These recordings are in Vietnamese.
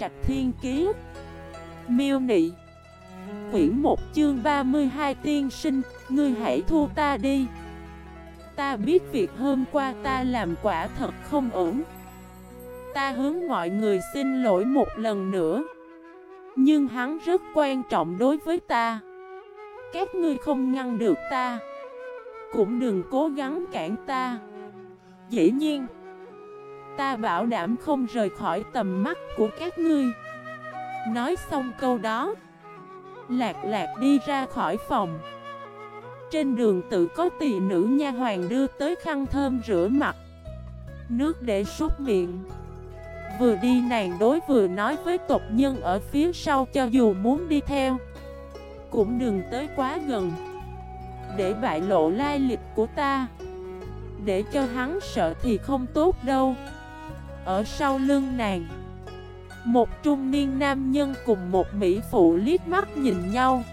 Trạch Thiên Kiế Miêu Nị. Quyển 1 chương 32 tiên sinh, ngươi hãy thu ta đi. Ta biết việc hôm qua ta làm quả thật không ổn. Ta hướng mọi người xin lỗi một lần nữa. Nhưng hắn rất quan trọng đối với ta. Các ngươi không ngăn được ta. Cũng đừng cố gắng cản ta. Dĩ nhiên Ta bảo đảm không rời khỏi tầm mắt của các ngươi. Nói xong câu đó, Lạc lạc đi ra khỏi phòng. Trên đường tự có tỳ nữ nha hoàng đưa tới khăn thơm rửa mặt, Nước để súc miệng. Vừa đi nàng đối vừa nói với tộc nhân ở phía sau cho dù muốn đi theo, Cũng đừng tới quá gần. Để bại lộ lai lịch của ta, Để cho hắn sợ thì không tốt đâu. Ở sau lưng nàng. Một trung niên nam nhân cùng một mỹ phụ liếc mắt nhìn nhau.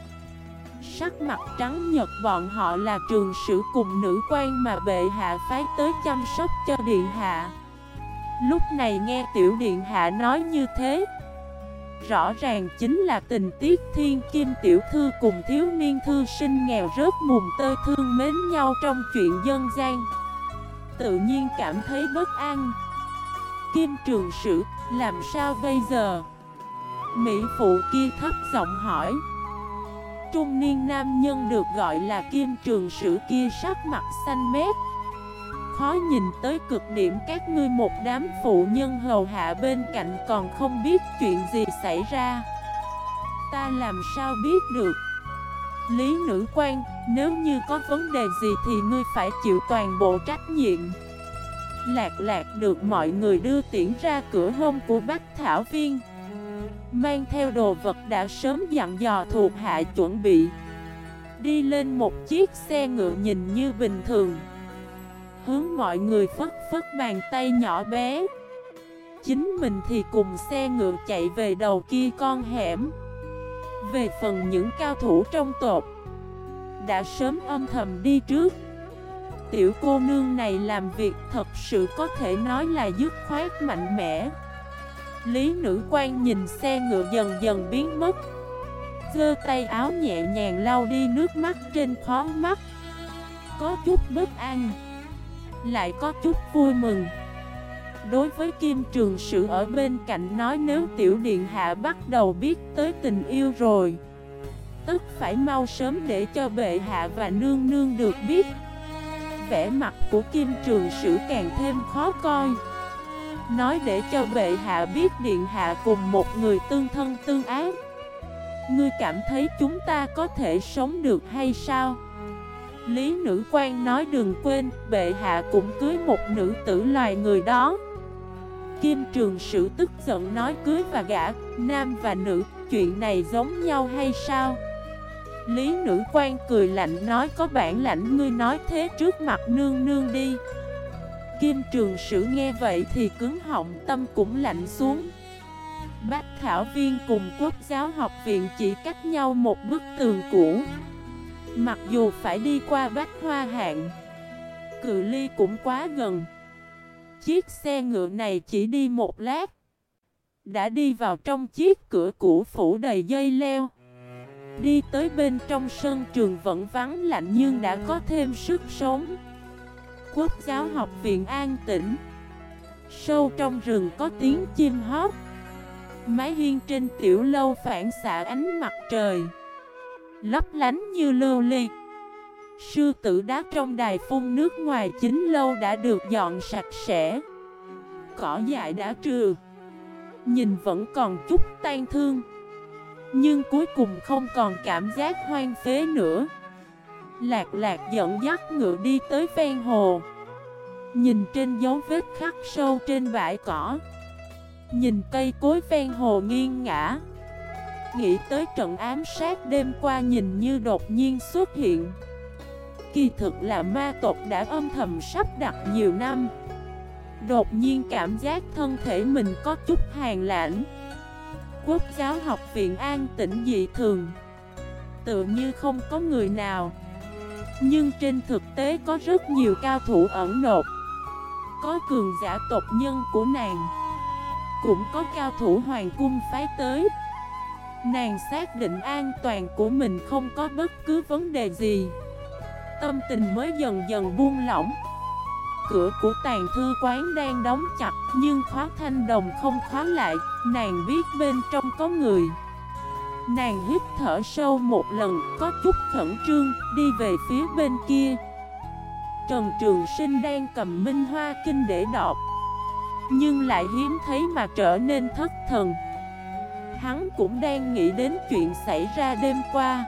Sắc mặt trắng nhật bọn họ là trường sử cùng nữ quan mà bệ hạ phái tới chăm sóc cho điện hạ. Lúc này nghe tiểu điện hạ nói như thế, Rõ ràng chính là tình tiết thiên kim tiểu thư cùng thiếu niên thư sinh nghèo rớt mùng tơ thương mến nhau trong chuyện dân gian. Tự nhiên cảm thấy bất an. Kim trường sử, làm sao bây giờ? Mỹ phụ kia thấp giọng hỏi. Trung niên nam nhân được gọi là kim trường sử kia sắc mặt xanh mét. Khó nhìn tới cực điểm các ngươi một đám phụ nhân hầu hạ bên cạnh còn không biết chuyện gì xảy ra. Ta làm sao biết được? Lý nữ quan, nếu như có vấn đề gì thì ngươi phải chịu toàn bộ trách nhiệm. Lạc lạc được mọi người đưa tiễn ra cửa hông của Bách Thảo Viên. Mang theo đồ vật đã sớm dặn dò thuộc hạ chuẩn bị. Đi lên một chiếc xe ngựa nhìn như bình thường. Hướng mọi người phất phất bàn tay nhỏ bé. Chính mình thì cùng xe ngựa chạy về đầu kia con hẻm. Về phần những cao thủ trong tộc, Đã sớm âm thầm đi trước. Tiểu cô nương này làm việc thật sự có thể nói là dứt khoát mạnh mẽ. Lý nữ quan nhìn xe ngựa dần dần biến mất. Giơ tay áo nhẹ nhàng lau đi nước mắt trên khó mắt. Có chút bất an, lại có chút vui mừng. Đối với Kim Trường Sử ở bên cạnh nói nếu Tiểu Điện Hạ bắt đầu biết tới tình yêu rồi Tức phải mau sớm để cho bệ hạ và nương nương được biết. Vẻ mặt của Kim Trường Sử càng thêm khó coi Nói để cho bệ hạ biết Điện Hạ cùng một người tương thân tương ác Ngươi cảm thấy chúng ta có thể sống được hay sao? Lý nữ quan nói đừng quên, bệ hạ cũng cưới một nữ tử loài người đó. Kim trường sử tức giận nói cưới và gả, nam và nữ, chuyện này giống nhau hay sao? Lý nữ quan cười lạnh nói, có bản lãnh ngươi nói thế trước mặt nương nương đi. Kim trường sử nghe vậy thì cứng họng, tâm cũng lạnh xuống. Bác Thảo Viên cùng Quốc giáo học viện chỉ cách nhau một bức tường cũ. Mặc dù phải đi qua bách hoa hạng, Cự ly cũng quá gần Chiếc xe ngựa này chỉ đi một lát, Đã đi vào trong chiếc cửa cũ phủ đầy dây leo Đi tới bên trong sân trường vẫn vắng lạnh nhưng đã có thêm sức sống Quốc giáo học viện an tĩnh Sâu trong rừng có tiếng chim hót Mái hiên trên tiểu lâu phản xạ ánh mặt trời lấp lánh như lưu ly. Sư tử đá trong đài phun nước ngoài chính lâu đã được dọn sạch sẽ. Cỏ dại đã trừ. Nhìn vẫn còn chút tan thương. Nhưng cuối cùng không còn cảm giác hoang phế nữa. Lạc lạc dẫn dắt ngựa đi tới ven hồ. Nhìn trên dấu vết khắc sâu trên bãi cỏ. Nhìn cây cối ven hồ nghiêng ngã. Nghĩ tới trận ám sát đêm qua nhìn như đột nhiên xuất hiện Kỳ thực là ma tộc đã âm thầm sắp đặt nhiều năm Đột nhiên cảm giác thân thể mình có chút hàng lãnh Quốc giáo học viện an tĩnh dị thường. Tự như không có người nào. Nhưng trên thực tế có rất nhiều cao thủ ẩn nộp. Có cường giả tộc nhân của nàng. Cũng có cao thủ hoàng cung phái tới. Nàng xác định an toàn của mình không có bất cứ vấn đề gì. Tâm tình mới dần dần buông lỏng. Cửa của tàn thư quán đang đóng chặt, Nhưng khóa thanh đồng không khóa lại, Nàng biết bên trong có người. Nàng hít thở sâu một lần, Có chút khẩn trương, Đi về phía bên kia. Trần Trường Sinh đang cầm minh hoa kinh để đọc, Nhưng lại hiếm thấy mà trở nên thất thần. Hắn cũng đang nghĩ đến chuyện xảy ra đêm qua.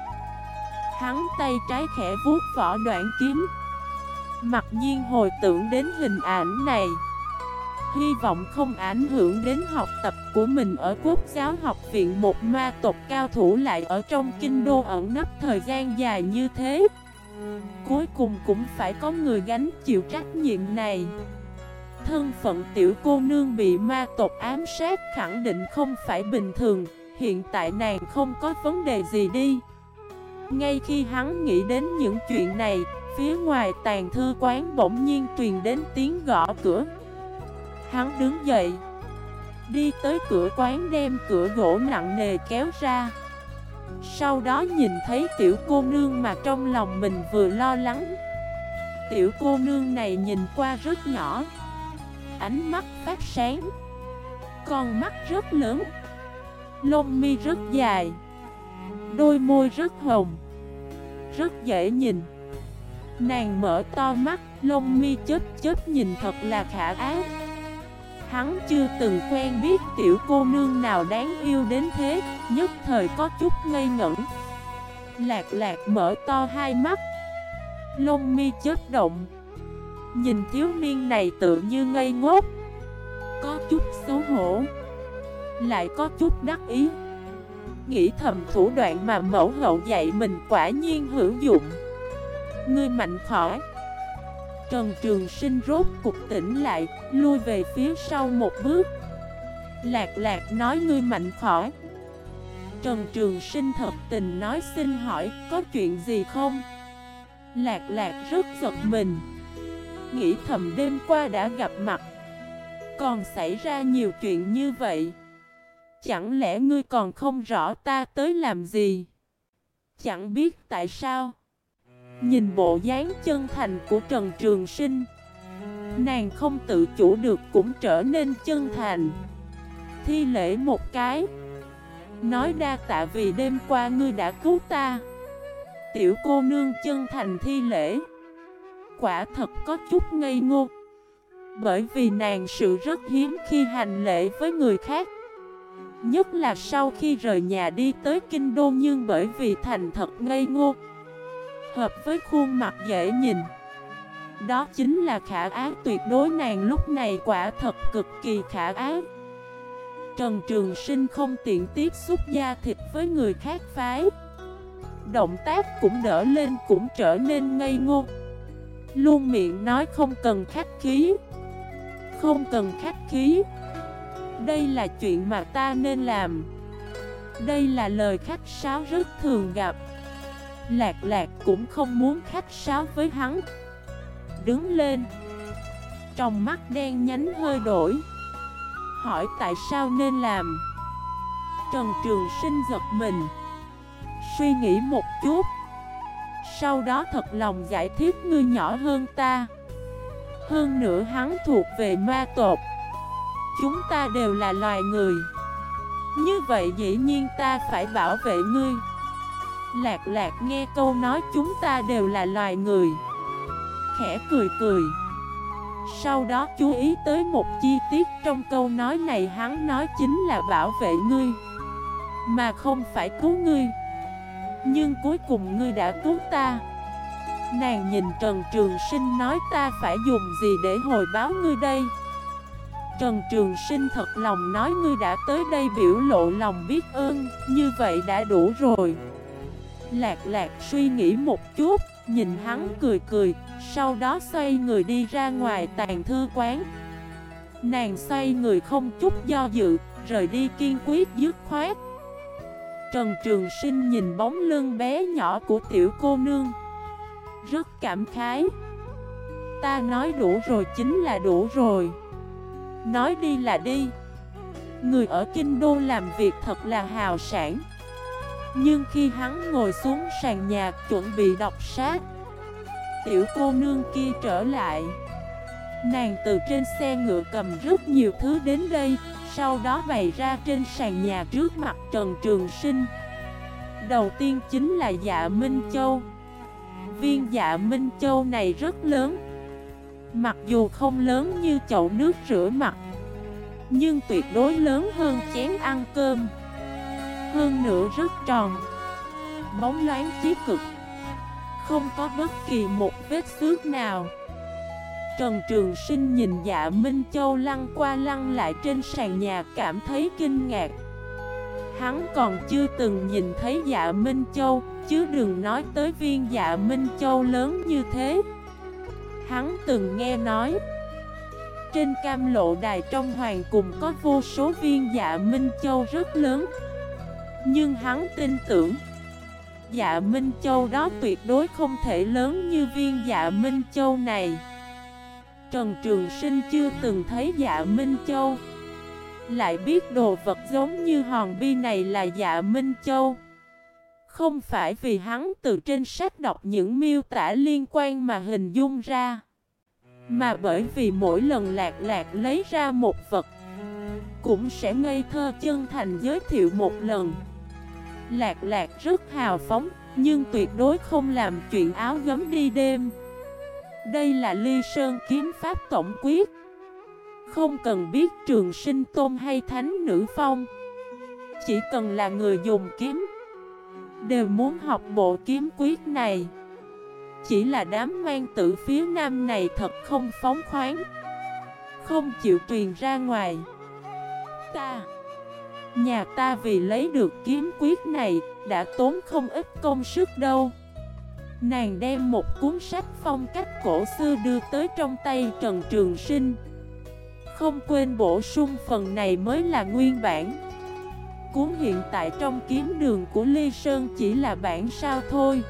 Hắn tay trái khẽ vuốt vỏ đoạn kiếm Mặc nhiên hồi tưởng đến hình ảnh này, Hy vọng không ảnh hưởng đến học tập của mình ở quốc giáo học viện Một ma tộc cao thủ lại ở trong kinh đô ẩn nấp thời gian dài như thế. Cuối cùng cũng phải có người gánh chịu trách nhiệm này. Thân phận tiểu cô nương bị ma tộc ám sát khẳng định không phải bình thường, Hiện tại nàng không có vấn đề gì đi. Ngay khi hắn nghĩ đến những chuyện này Phía ngoài tàn thư quán bỗng nhiên truyền đến tiếng gõ cửa. Hắn đứng dậy, Đi tới cửa quán đem cửa gỗ nặng nề kéo ra. Sau đó nhìn thấy tiểu cô nương mà trong lòng mình vừa lo lắng. Tiểu cô nương này nhìn qua rất nhỏ, Ánh mắt phát sáng, Con mắt rất lớn, Lông mi rất dài, Đôi môi rất hồng, Rất dễ nhìn. Nàng mở to mắt, Lông mi chết chết nhìn thật là khả ác Hắn chưa từng quen biết tiểu cô nương nào đáng yêu đến thế, Nhất thời có chút ngây ngẩn. Lạc lạc mở to hai mắt. Lông mi chết động. Nhìn thiếu niên này tự như ngây ngốc. Có chút xấu hổ. Lại có chút đắc ý. Nghĩ thầm thủ đoạn mà mẫu hậu dạy mình quả nhiên hữu dụng. Ngươi mạnh khỏi Trần Trường Sinh rốt cục tỉnh lại Lui về phía sau một bước. Lạc lạc nói ngươi mạnh khỏi Trần Trường Sinh thật tình nói xin hỏi, Có chuyện gì không? Lạc lạc rất giật mình. Nghĩ thầm đêm qua đã gặp mặt. Còn xảy ra nhiều chuyện như vậy? Chẳng lẽ ngươi còn không rõ ta tới làm gì? Chẳng biết tại sao. Nhìn bộ dáng chân thành của Trần Trường Sinh, Nàng không tự chủ được cũng trở nên chân thành. Thi lễ một cái, Nói đa tạ vì đêm qua ngươi đã cứu ta. Tiểu cô nương chân thành thi lễ, Quả thật có chút ngây ngô. Bởi vì nàng sự rất hiếm khi hành lễ với người khác, Nhất là sau khi rời nhà đi tới kinh đô nhưng bởi vì thành thật ngây ngô Hợp với khuôn mặt dễ nhìn. Đó chính là khả ác tuyệt đối nàng lúc này quả thật cực kỳ khả ác Trần Trường Sinh không tiện tiếp xúc da thịt với người khác phái. Động tác cũng đỡ lên, cũng trở nên ngây ngô. Luôn miệng nói không cần khách khí. Không cần khách khí. Đây là chuyện mà ta nên làm. Đây là lời khách sáo rất thường gặp. Lạc lạc cũng không muốn khách sáo với hắn. Đứng lên. Trong mắt đen nhánh hơi đổi. Hỏi tại sao nên làm? Trần Trường Sinh giật mình. Suy nghĩ một chút. Sau đó thật lòng giải thích ngươi nhỏ hơn ta. Hơn nữa hắn thuộc về ma tộc. Chúng ta đều là loài người. Như vậy dĩ nhiên ta phải bảo vệ ngươi. Lạc lạc nghe câu nói chúng ta đều là loài người. Khẽ cười cười. Sau đó chú ý tới một chi tiết trong câu nói này hắn nói chính là bảo vệ ngươi, Mà không phải cứu ngươi. Nhưng cuối cùng ngươi đã cứu ta. Nàng nhìn Trần Trường Sinh nói ta phải dùng gì để hồi báo ngươi đây? Trần Trường Sinh thật lòng nói ngươi đã tới đây biểu lộ lòng biết ơn, Như vậy đã đủ rồi. Lạc lạc suy nghĩ một chút, nhìn hắn cười cười, sau đó xoay người đi ra ngoài tàn thư quán. Nàng xoay người không chút do dự, rời đi kiên quyết dứt khoát. Trần Trường Sinh nhìn bóng lưng bé nhỏ của tiểu cô nương. Rất cảm khái. Ta nói đủ rồi chính là đủ rồi. Nói đi là đi. Người ở Kinh Đô làm việc thật là hào sản nhưng khi hắn ngồi xuống sàn nhà chuẩn bị đọc sát Tiểu cô nương kia trở lại. Nàng từ trên xe ngựa cầm rất nhiều thứ đến đây, Sau đó bày ra trên sàn nhà trước mặt Trần Trường Sinh. Đầu tiên chính là dạ Minh Châu. Viên dạ Minh Châu này rất lớn, Mặc dù không lớn như chậu nước rửa mặt, Nhưng tuyệt đối lớn hơn chén ăn cơm. Hơn nữa rất tròn. Bóng loáng chí cực. Không có bất kỳ một vết xước nào. Trần Trường Sinh nhìn dạ Minh Châu lăn qua lăn lại trên sàn nhà cảm thấy kinh ngạc. Hắn còn chưa từng nhìn thấy dạ Minh Châu, Chứ đừng nói tới viên dạ Minh Châu lớn như thế. Hắn từng nghe nói, Trên cam lộ đài trong hoàng cùng có vô số viên dạ Minh Châu rất lớn. Nhưng hắn tin tưởng Dạ Minh Châu đó tuyệt đối không thể lớn như viên dạ Minh Châu này. Trần Trường Sinh chưa từng thấy dạ Minh Châu. Lại biết đồ vật giống như hòn bi này là dạ Minh Châu. Không phải vì hắn từ trên sách đọc những miêu tả liên quan mà hình dung ra, Mà bởi vì mỗi lần lạc lạc lấy ra một vật, Cũng sẽ ngây thơ chân thành giới thiệu một lần. Lạc lạc rất hào phóng, Nhưng tuyệt đối không làm chuyện áo gấm đi đêm. Đây là ly sơn kiếm pháp tổng quyết. Không cần biết trường sinh tôn hay thánh nữ phong. Chỉ cần là người dùng kiếm, Đều muốn học bộ kiếm quyết này. Chỉ là đám mang tử phía nam này thật không phóng khoáng, Không chịu truyền ra ngoài. Ta Nhà ta vì lấy được kiếm quyết này Đã tốn không ít công sức đâu. Nàng đem một cuốn sách phong cách cổ xưa đưa tới trong tay Trần Trường Sinh. Không quên bổ sung phần này mới là nguyên bản. Cuốn hiện tại trong kiếm đường của Ly Sơn chỉ là bản sao thôi.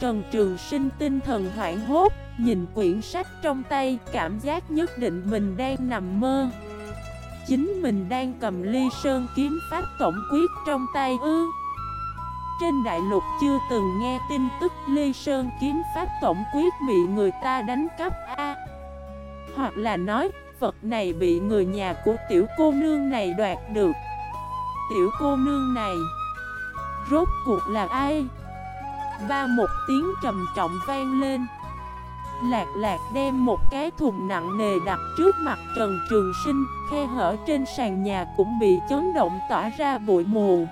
Trần Trường Sinh tinh thần hoảng hốt, Nhìn quyển sách trong tay, Cảm giác nhất định mình đang nằm mơ. Chính mình đang cầm Ly Sơn kiếm pháp tổng quyết trong tay ư? Trên đại lục chưa từng nghe tin tức ly Sơn kiếm pháp tổng quyết bị người ta đánh cắp A. Hoặc là nói, vật này bị người nhà của tiểu cô nương này đoạt được. Tiểu cô nương này, Rốt cuộc là ai? Ba một tiếng trầm trọng vang lên. Lạc lạc đem một cái thùng nặng nề đặt trước mặt Trần Trường Sinh, Khe hở trên sàn nhà cũng bị chấn động tỏa ra bụi mù.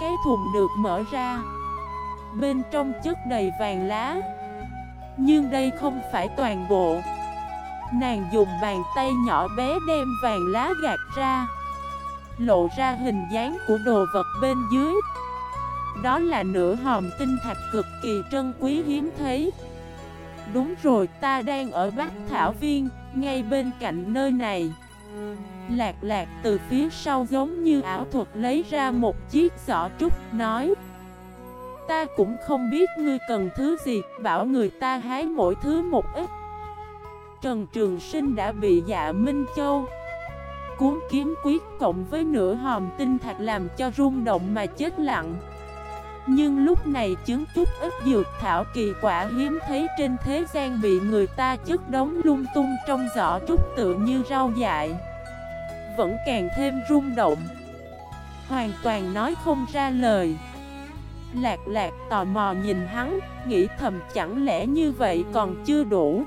Cái thùng được mở ra. Bên trong chất đầy vàng lá. Nhưng đây không phải toàn bộ. Nàng dùng bàn tay nhỏ bé đem vàng lá gạt ra. Lộ ra hình dáng của đồ vật bên dưới. Đó là nửa hòm tinh thạch cực kỳ trân quý hiếm thấy. Đúng rồi, ta đang ở Bắc Thảo Viên, Ngay bên cạnh nơi này. Lạc lạc từ phía sau giống như ảo thuật lấy ra một chiếc giỏ trúc, nói, Ta cũng không biết ngươi cần thứ gì, Bảo người ta hái mỗi thứ một ít. Trần Trường Sinh đã bị dạ Minh Châu Cuốn kiếm quyết cộng với nửa hòm tinh thạch làm cho rung động mà chết lặng. Nhưng lúc này chứng chút ít dược thảo kỳ quả hiếm thấy trên thế gian bị người ta chất đống lung tung trong giỏ trúc tự như rau dại. Vẫn càng thêm rung động. Hoàn toàn nói không ra lời. Lạc lạc tò mò nhìn hắn, Nghĩ thầm chẳng lẽ như vậy còn chưa đủ.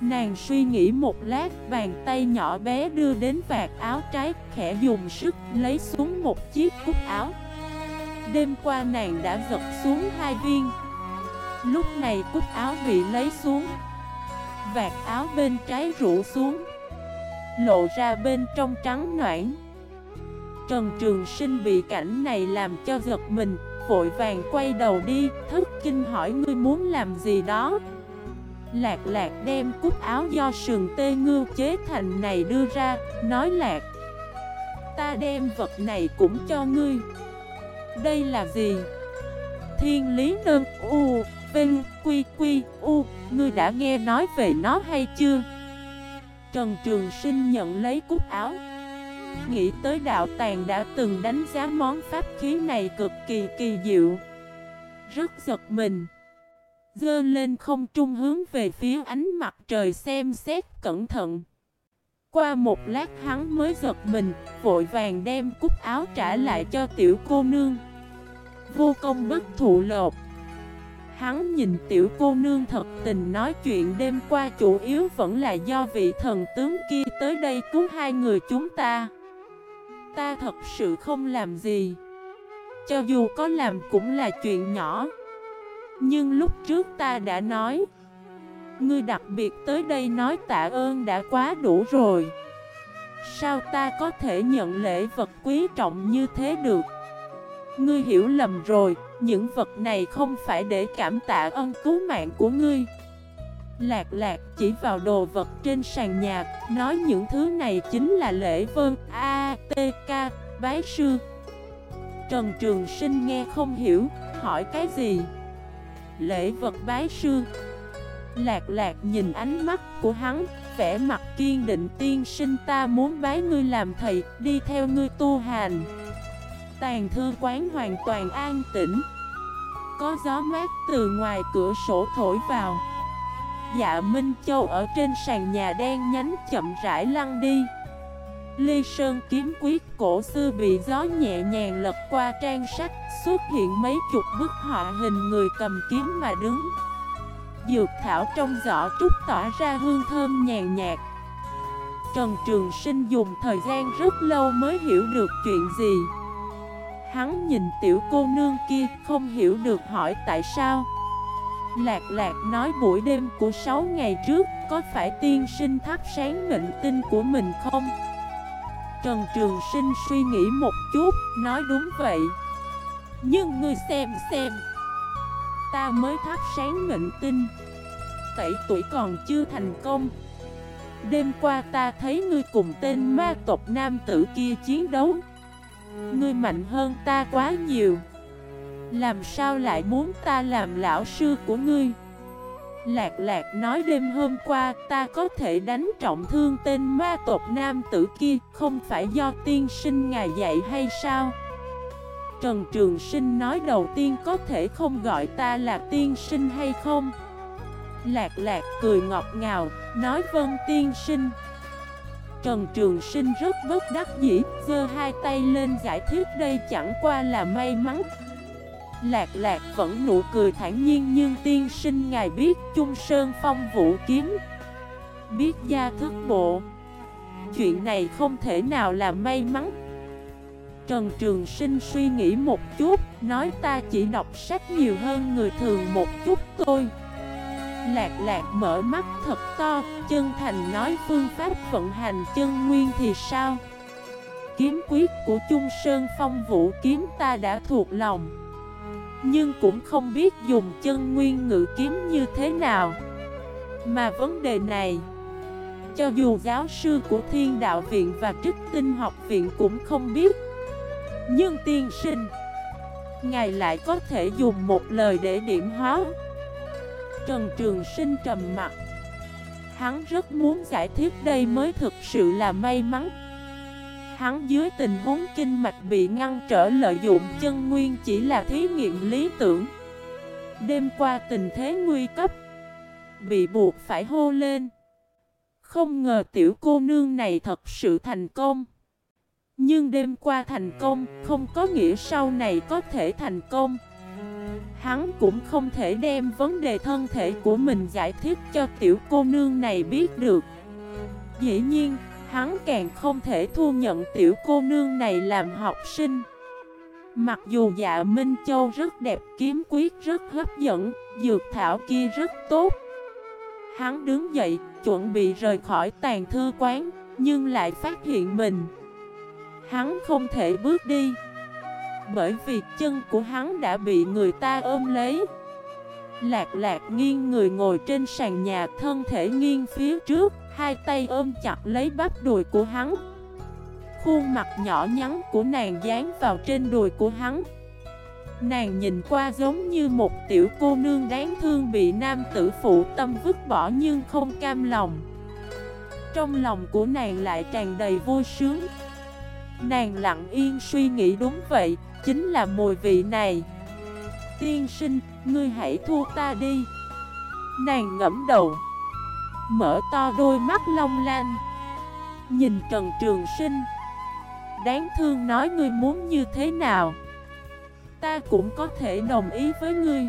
Nàng suy nghĩ một lát, Bàn tay nhỏ bé đưa đến vạt áo trái, Khẽ dùng sức lấy xuống một chiếc cúc áo. Đêm qua nàng đã giật xuống hai viên. Lúc này cúc áo bị lấy xuống, Vạt áo bên trái rủ xuống, Lộ ra bên trong trắng noãn Trần Trường Sinh bị cảnh này làm cho giật mình, Vội vàng quay đầu đi thức kinh hỏi, ngươi muốn làm gì đó? Lạc lạc đem cúc áo do sườn tê ngưu chế thành này đưa ra, Nói, lạc, Ta đem vật này cũng cho ngươi. Đây là gì? Thiên lý đơn U, Vinh, Quy Quy, U. Ngươi đã nghe nói về nó hay chưa? Trần Trường Sinh nhận lấy cúc áo. Nghĩ tới đạo tàng đã từng đánh giá món pháp khí này cực kỳ kỳ diệu. Rất giật mình. Dơ lên không trung hướng về phía ánh mặt trời xem xét cẩn thận. Qua một lát hắn mới giật mình, Vội vàng đem cúc áo trả lại cho tiểu cô nương. Vô công bất thụ lột. Hắn nhìn tiểu cô nương thật tình nói chuyện đêm qua chủ yếu vẫn là do vị thần tướng kia tới đây cứu hai người chúng ta. Ta thật sự không làm gì. Cho dù có làm cũng là chuyện nhỏ. Nhưng lúc trước ta đã nói, Ngươi đặc biệt tới đây nói tạ ơn đã quá đủ rồi. Sao ta có thể nhận lễ vật quý trọng như thế được? Ngươi hiểu lầm rồi Những vật này không phải để cảm tạ ơn cứu mạng của ngươi. Lạc lạc chỉ vào đồ vật trên sàn nhạc Nói những thứ này chính là lễ vân A, T, K, bái sư. Trần Trường Sinh nghe không hiểu Hỏi cái gì? Lễ vật bái sư. Lạc lạc nhìn ánh mắt của hắn vẻ mặt kiên định tiên sinh ta muốn bái ngươi làm thầy Đi theo ngươi tu hành. Tàn thư quán hoàn toàn an tĩnh. Có gió mát từ ngoài cửa sổ thổi vào. Dạ Minh Châu ở trên sàn nhà đen nhánh chậm rãi lăn đi. Ly Sơn kiếm quyết cổ xưa bị gió nhẹ nhàng lật qua trang sách, Xuất hiện mấy chục bức họa hình người cầm kiếm mà đứng. Dược thảo trong giỏ trúc tỏa ra hương thơm nhàn nhạt. Trần Trường Sinh dùng thời gian rất lâu mới hiểu được chuyện gì. Hắn nhìn tiểu cô nương kia, không hiểu được hỏi tại sao. Lạc lạc nói buổi đêm của 6 ngày trước, Có phải tiên sinh thắp sáng mệnh tinh của mình không? Trần Trường Sinh suy nghĩ một chút, Nói đúng vậy. Nhưng ngươi xem xem. Ta mới thắp sáng mệnh tinh. Tẩy tuổi còn chưa thành công. Đêm qua ta thấy ngươi cùng tên ma tộc nam tử kia chiến đấu. Ngươi mạnh hơn ta quá nhiều. Làm sao lại muốn ta làm lão sư của ngươi? Lạc lạc nói đêm hôm qua, ta có thể đánh trọng thương tên ma tộc nam tử kia, Không phải do tiên sinh ngài dạy hay sao? Trần Trường Sinh nói đầu tiên có thể không gọi ta là tiên sinh hay không? Lạc lạc cười ngọt ngào, Nói vân tiên sinh. Trần Trường Sinh rất bất đắc dĩ, giơ hai tay lên giải thích, đây chẳng qua là may mắn. Lạc lạc vẫn nụ cười thản nhiên, nhưng tiên sinh ngài biết Trung Sơn Phong Vũ Kiếm, Biết gia thức bộ. Chuyện này không thể nào là may mắn. Trần Trường Sinh suy nghĩ một chút, Nói ta chỉ đọc sách nhiều hơn người thường một chút thôi. Lạc lạc mở mắt thật to, Chân thành nói phương pháp vận hành chân nguyên thì sao? Kiếm quyết của Trung Sơn Phong Vũ kiếm ta đã thuộc lòng, Nhưng cũng không biết dùng chân nguyên ngự kiếm như thế nào. Mà vấn đề này, Cho dù giáo sư của Thiên Đạo Viện và Trích Tinh Học Viện cũng không biết. Nhưng tiên sinh, Ngài lại có thể dùng một lời để điểm hóa. Trần Trường Sinh trầm mặt. Hắn rất muốn giải thích đây mới thực sự là may mắn. Hắn dưới tình huống kinh mạch bị ngăn trở lợi dụng chân nguyên chỉ là thí nghiệm lý tưởng. Đêm qua tình thế nguy cấp, Bị buộc phải hô lên. Không ngờ tiểu cô nương này thật sự thành công. Nhưng đêm qua thành công không có nghĩa sau này có thể thành công. Hắn cũng không thể đem vấn đề thân thể của mình giải thích cho tiểu cô nương này biết được. Dĩ nhiên, hắn càng không thể thu nhận tiểu cô nương này làm học sinh. Mặc dù dạ Minh Châu rất đẹp, kiếm quyết rất hấp dẫn, dược thảo kia rất tốt. Hắn đứng dậy, chuẩn bị rời khỏi tàn thư quán, nhưng lại phát hiện mình. Hắn không thể bước đi bởi vì chân của hắn đã bị người ta ôm lấy. Lạc lạc nghiêng người ngồi trên sàn nhà thân thể nghiêng phía trước Hai tay ôm chặt lấy bắp đùi của hắn. Khuôn mặt nhỏ nhắn của nàng dán vào trên đùi của hắn. Nàng nhìn qua giống như một tiểu cô nương đáng thương bị nam tử phụ tâm vứt bỏ nhưng không cam lòng. Trong lòng của nàng lại tràn đầy vui sướng. Nàng lặng yên suy nghĩ đúng vậy, chính là mùi vị này. Tiên sinh, ngươi hãy thua ta đi. Nàng ngẫm đầu Mở to đôi mắt long lanh Nhìn Trần Trường Sinh. Đáng thương nói ngươi muốn như thế nào? Ta cũng có thể đồng ý với ngươi.